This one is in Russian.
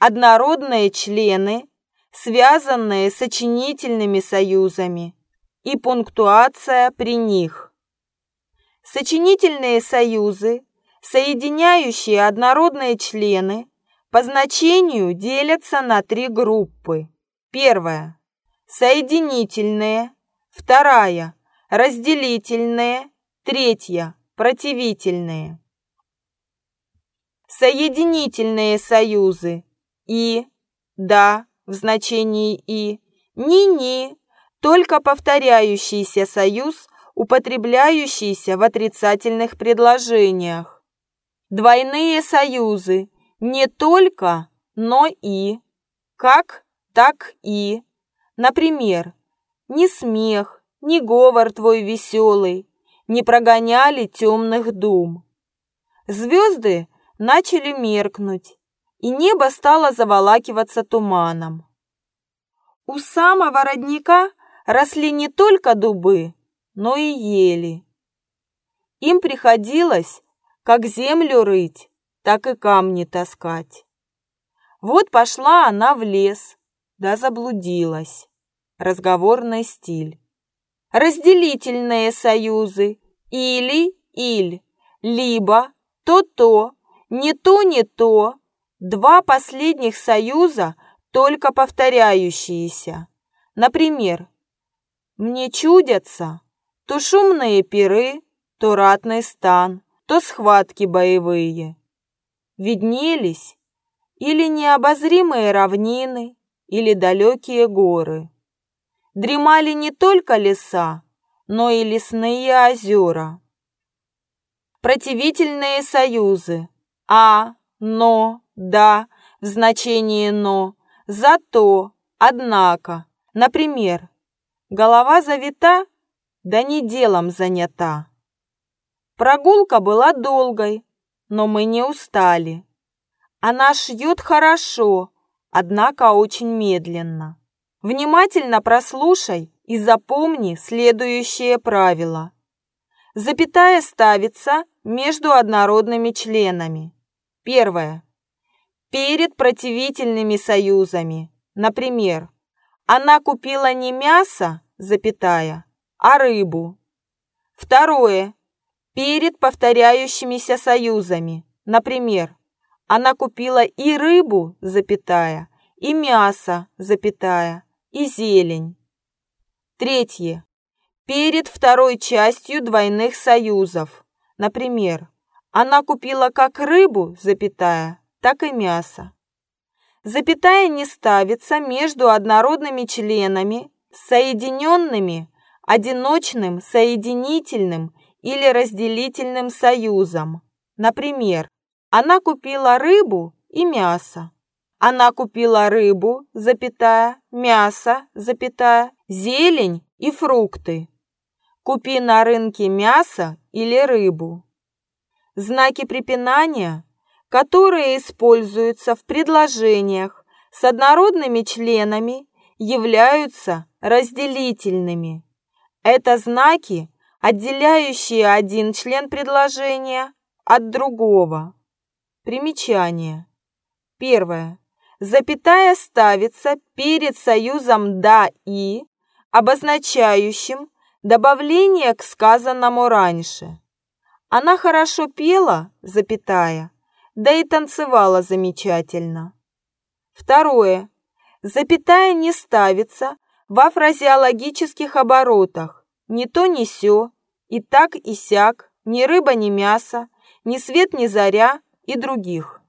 однородные члены, связанные сочинительными союзами, и пунктуация при них. Сочинительные союзы, соединяющие однородные члены, по значению делятся на три группы. Первая – соединительные, вторая – разделительные, третья – противительные. Соединительные союзы и, да, в значении и, ни-ни, только повторяющийся союз, употребляющийся в отрицательных предложениях. Двойные союзы не только, но и, как, так и. Например, ни смех, ни говор твой веселый не прогоняли темных дум. Звезды начали меркнуть, и небо стало заволакиваться туманом. У самого родника росли не только дубы, но и ели. Им приходилось как землю рыть, так и камни таскать. Вот пошла она в лес, да заблудилась. Разговорный стиль. Разделительные союзы или-иль, либо то-то, не то, не то. Два последних союза только повторяющиеся. Например, мне чудятся то шумные пиры, то ратный стан, то схватки боевые. Виднелись или необозримые равнины, или далекие горы. Дремали не только леса, но и лесные озера. Противительные союзы «а», «но», «да» в значении «но», «зато», «однако». Например, голова завита, да не делом занята. Прогулка была долгой, но мы не устали. Она шьет хорошо, однако очень медленно. Внимательно прослушай и запомни следующее правило. Запятая ставится между однородными членами. Первое. Перед противительными союзами. Например, она купила не мясо, запятая, а рыбу. Второе. Перед повторяющимися союзами. Например, она купила и рыбу, запятая, и мясо, запятая, и зелень. Третье. Перед второй частью двойных союзов. Например, она купила как рыбу, запятая, так и мясо. Запятая не ставится между однородными членами, соединенными одиночным, соединительным или разделительным союзом. Например, она купила рыбу и мясо. Она купила рыбу, запятая, мясо, запятая, зелень и фрукты. Купи на рынке мясо или рыбу. Знаки препинания, которые используются в предложениях с однородными членами, являются разделительными. Это знаки, отделяющие один член предложения от другого. Примечание. Первое. Запятая ставится перед союзом «да» и, обозначающим добавление к сказанному раньше. Она хорошо пела, запятая, да и танцевала замечательно. Второе. Запятая не ставится во фразеологических оборотах. Ни то, ни сё, и так, и сяк, ни рыба, ни мясо, ни свет, ни заря и других.